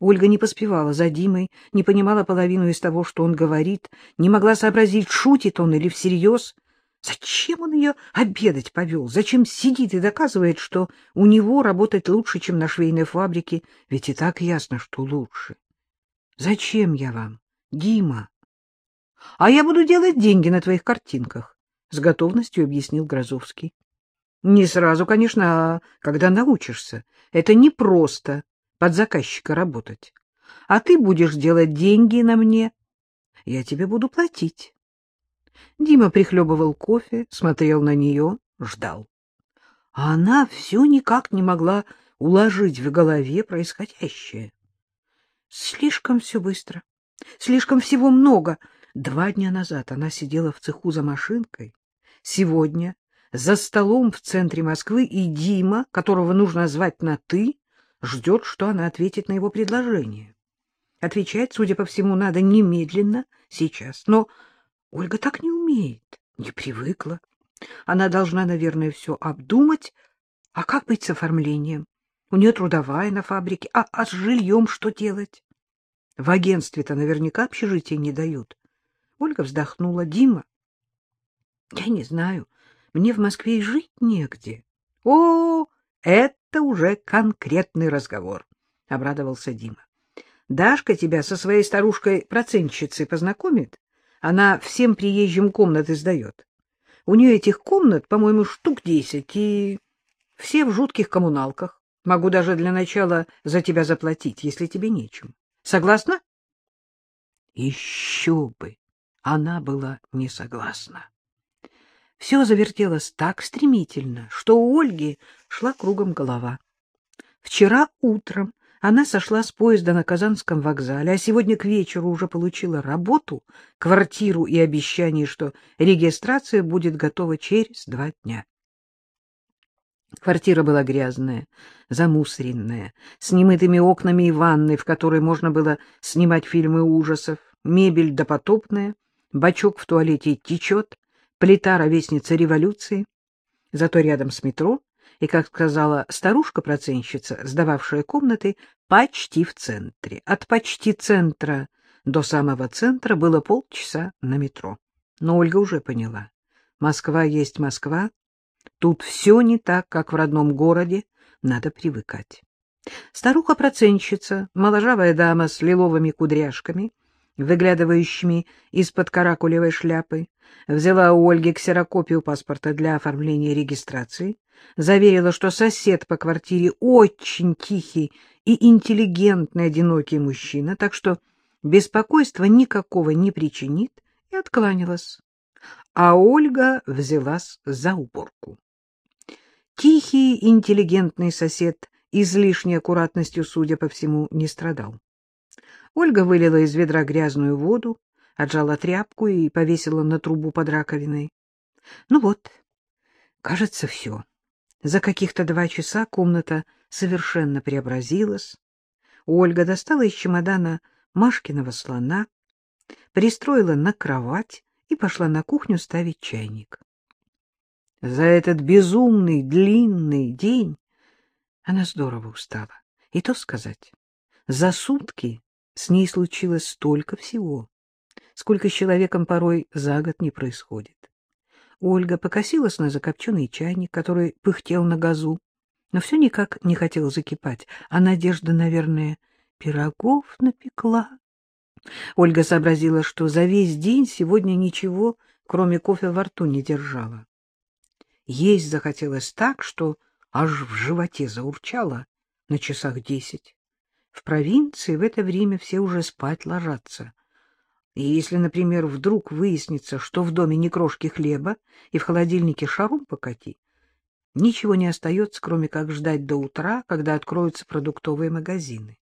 Ольга не поспевала за Димой, не понимала половину из того, что он говорит, не могла сообразить, шутит он или всерьез. Зачем он ее обедать повел? Зачем сидит и доказывает, что у него работать лучше, чем на швейной фабрике? Ведь и так ясно, что лучше. Зачем я вам, Дима? А я буду делать деньги на твоих картинках, — с готовностью объяснил Грозовский. Не сразу, конечно, а когда научишься. Это не просто под заказчика работать. А ты будешь делать деньги на мне. Я тебе буду платить. Дима прихлебывал кофе, смотрел на нее, ждал. А она все никак не могла уложить в голове происходящее. Слишком все быстро, слишком всего много. Два дня назад она сидела в цеху за машинкой. Сегодня за столом в центре Москвы, и Дима, которого нужно звать на «ты», ждет, что она ответит на его предложение. Отвечать, судя по всему, надо немедленно, сейчас. Но Ольга так не умеет, не привыкла. Она должна, наверное, все обдумать. А как быть с оформлением? У нее трудовая на фабрике. А, а с жильем что делать? В агентстве-то наверняка общежитие не дают. Ольга вздохнула. Дима, я не знаю, мне в Москве и жить негде. О, это это уже конкретный разговор, — обрадовался Дима. — Дашка тебя со своей старушкой-процентщицей познакомит. Она всем приезжим комнаты сдает. У нее этих комнат, по-моему, штук десять, и все в жутких коммуналках. Могу даже для начала за тебя заплатить, если тебе нечем. Согласна? Еще бы! Она была не согласна. Все завертелось так стремительно, что у Ольги шла кругом голова. Вчера утром она сошла с поезда на Казанском вокзале, а сегодня к вечеру уже получила работу, квартиру и обещание, что регистрация будет готова через два дня. Квартира была грязная, замусоренная, с немытыми окнами и ванной, в которой можно было снимать фильмы ужасов, мебель допотопная, бачок в туалете течет, плита ровесница революции. Зато рядом с метро, и, как сказала старушка-проценщица, сдававшая комнаты, почти в центре. От почти центра до самого центра было полчаса на метро. Но Ольга уже поняла. Москва есть Москва. Тут все не так, как в родном городе. Надо привыкать. Старуха-проценщица, моложавая дама с лиловыми кудряшками, выглядывающими из-под каракулевой шляпы, взяла у Ольги ксерокопию паспорта для оформления регистрации, заверила, что сосед по квартире очень тихий и интеллигентный одинокий мужчина, так что беспокойства никакого не причинит, и откланялась. А Ольга взялась за уборку. Тихий, интеллигентный сосед излишней аккуратностью, судя по всему, не страдал. Ольга вылила из ведра грязную воду, отжала тряпку и повесила на трубу под раковиной. Ну вот, кажется, все. За каких-то два часа комната совершенно преобразилась. Ольга достала из чемодана Машкиного слона, пристроила на кровать и пошла на кухню ставить чайник. За этот безумный длинный день она здорово устала. И то сказать, за сутки с ней случилось столько всего, сколько с человеком порой за год не происходит. Ольга покосилась на закопченный чайник, который пыхтел на газу, но все никак не хотел закипать, а Надежда, наверное, пирогов напекла. Ольга сообразила, что за весь день сегодня ничего, кроме кофе, во рту не держала. Есть захотелось так, что аж в животе заурчало на часах десять. В провинции в это время все уже спать ложатся. И если, например, вдруг выяснится, что в доме не крошки хлеба и в холодильнике шарум покати, ничего не остается, кроме как ждать до утра, когда откроются продуктовые магазины.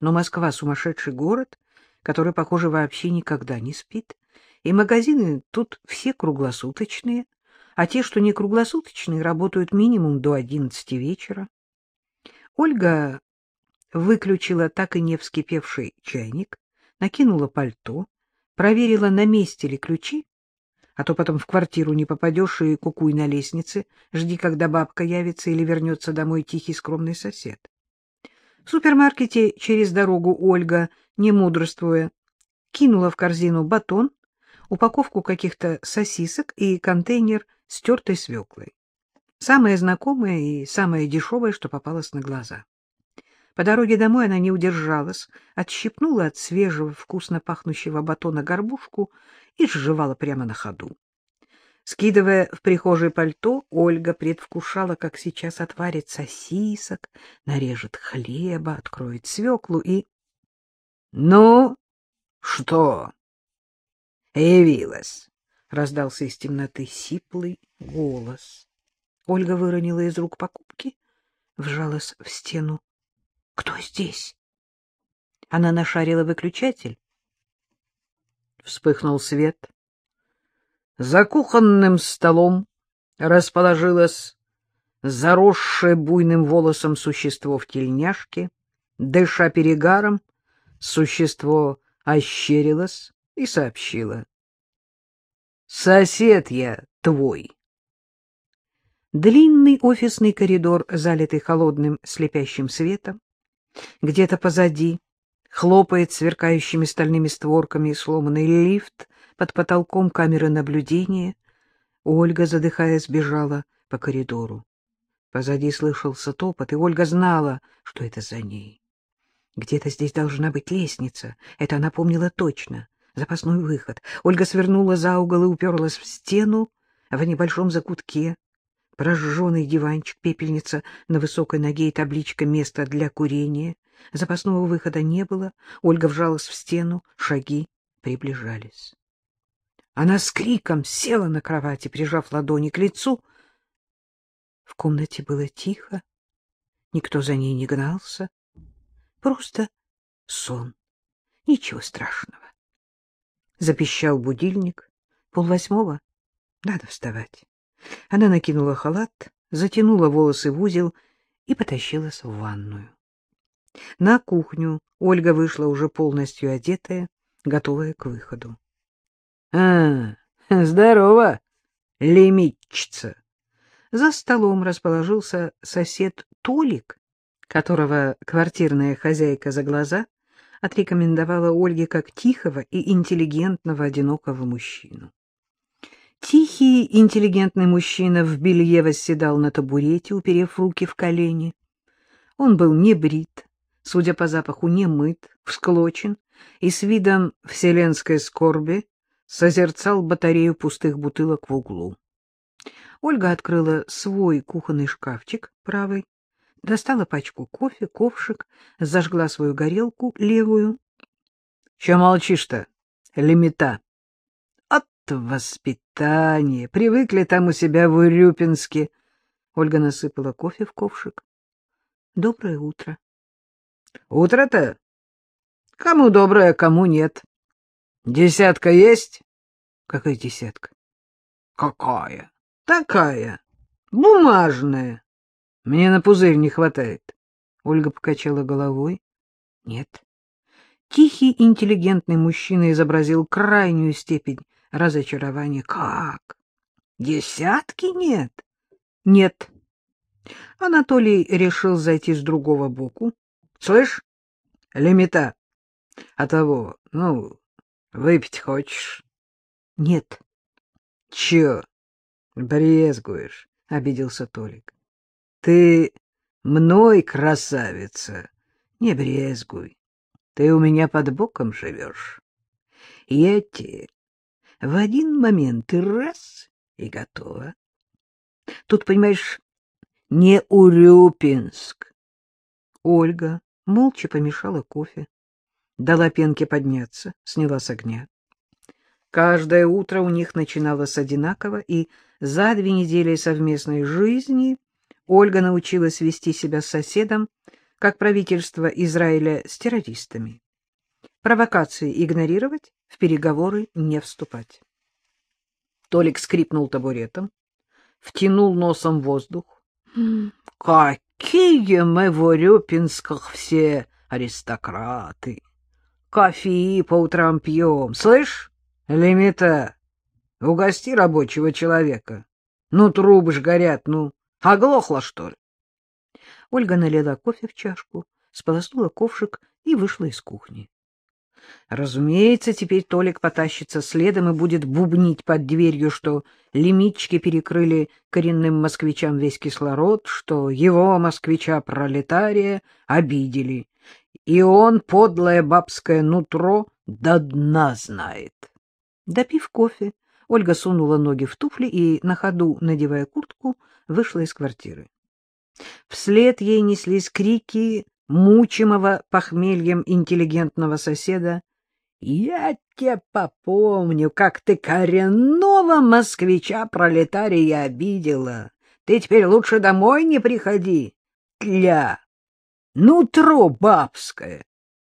Но Москва — сумасшедший город, который, похоже, вообще никогда не спит, и магазины тут все круглосуточные, а те, что не круглосуточные, работают минимум до одиннадцати вечера. Ольга выключила так и не вскипевший чайник, накинула пальто, проверила, на месте ли ключи, а то потом в квартиру не попадешь и кукуй на лестнице, жди, когда бабка явится или вернется домой тихий скромный сосед. В супермаркете через дорогу Ольга, не мудрствуя, кинула в корзину батон, упаковку каких-то сосисок и контейнер с тертой свеклой. Самое знакомое и самое дешевое, что попалось на глаза. По дороге домой она не удержалась, отщипнула от свежего, вкусно пахнущего батона горбушку и сживала прямо на ходу. Скидывая в прихожей пальто, Ольга предвкушала, как сейчас отварит сосисок, нарежет хлеба, откроет свеклу и... — Ну, что? — Явилась, — раздался из темноты сиплый голос. Ольга выронила из рук покупки, вжалась в стену. — Кто здесь? Она нашарила выключатель. Вспыхнул свет. За кухонным столом расположилось заросшее буйным волосом существо в тельняшке. Дыша перегаром, существо ощерилось и сообщило. — Сосед я твой. Длинный офисный коридор, залитый холодным слепящим светом. Где-то позади хлопает сверкающими стальными створками сломанный лифт под потолком камеры наблюдения. Ольга, задыхаясь, бежала по коридору. Позади слышался топот, и Ольга знала, что это за ней. Где-то здесь должна быть лестница. Это она помнила точно. Запасной выход. Ольга свернула за угол и уперлась в стену в небольшом закутке. Прожженный диванчик, пепельница на высокой ноге и табличка «Место для курения». Запасного выхода не было. Ольга вжалась в стену, шаги приближались. Она с криком села на кровати, прижав ладони к лицу. В комнате было тихо, никто за ней не гнался. Просто сон, ничего страшного. Запищал будильник. Полвосьмого. Надо вставать. Она накинула халат, затянула волосы в узел и потащилась в ванную. На кухню Ольга вышла уже полностью одетая, готовая к выходу. — А, здорово, лимитчица! За столом расположился сосед Толик, которого квартирная хозяйка за глаза отрекомендовала Ольге как тихого и интеллигентного одинокого мужчину. Тихий, интеллигентный мужчина в белье восседал на табурете, уперев руки в колени. Он был не брит, судя по запаху, не мыт, всклочен и с видом вселенской скорби созерцал батарею пустых бутылок в углу. Ольга открыла свой кухонный шкафчик правый, достала пачку кофе, ковшик, зажгла свою горелку левую. — Че молчишь-то, лимита? — От воспитания. Привыкли там у себя в Урюпинске. Ольга насыпала кофе в ковшик. — Доброе утро. — Утро-то? Кому доброе, кому нет. Десятка есть? — Какая десятка? — Какая? — Такая. Бумажная. Мне на пузырь не хватает. Ольга покачала головой. — Нет. Тихий, интеллигентный мужчина изобразил крайнюю степень разочарования. — Как? Десятки нет? — Нет. Анатолий решил зайти с другого боку. — Слышь, лимита, а того, ну, выпить хочешь? — Нет. — Чё, брезгуешь? — обиделся Толик. — Ты мной, красавица, не брезгуй. Ты у меня под боком живешь. Я тебе в один момент и раз — и готова. Тут, понимаешь, не Урюпинск. Ольга молча помешала кофе, дала пенке подняться, сняла с огня. Каждое утро у них начиналось одинаково, и за две недели совместной жизни Ольга научилась вести себя с соседом, как правительство Израиля с террористами. Провокации игнорировать, в переговоры не вступать. Толик скрипнул табуретом, втянул носом воздух. — Какие мы в Урюпинсках все аристократы! Кофе по утрам пьем. Слышь, лимита, угости рабочего человека. Ну, трубы ж горят, ну, оглохла, что ли? Ольга налила кофе в чашку, сполоснула ковшик и вышла из кухни. Разумеется, теперь Толик потащится следом и будет бубнить под дверью, что лимитчики перекрыли коренным москвичам весь кислород, что его, москвича-пролетария, обидели, и он, подлое бабское нутро, до дна знает. Допив кофе, Ольга сунула ноги в туфли и, на ходу надевая куртку, вышла из квартиры. Вслед ей неслись крики мучимого похмельем интеллигентного соседа. «Я тебя попомню, как ты коренного москвича-пролетария обидела. Ты теперь лучше домой не приходи, тля, нутро бабское!»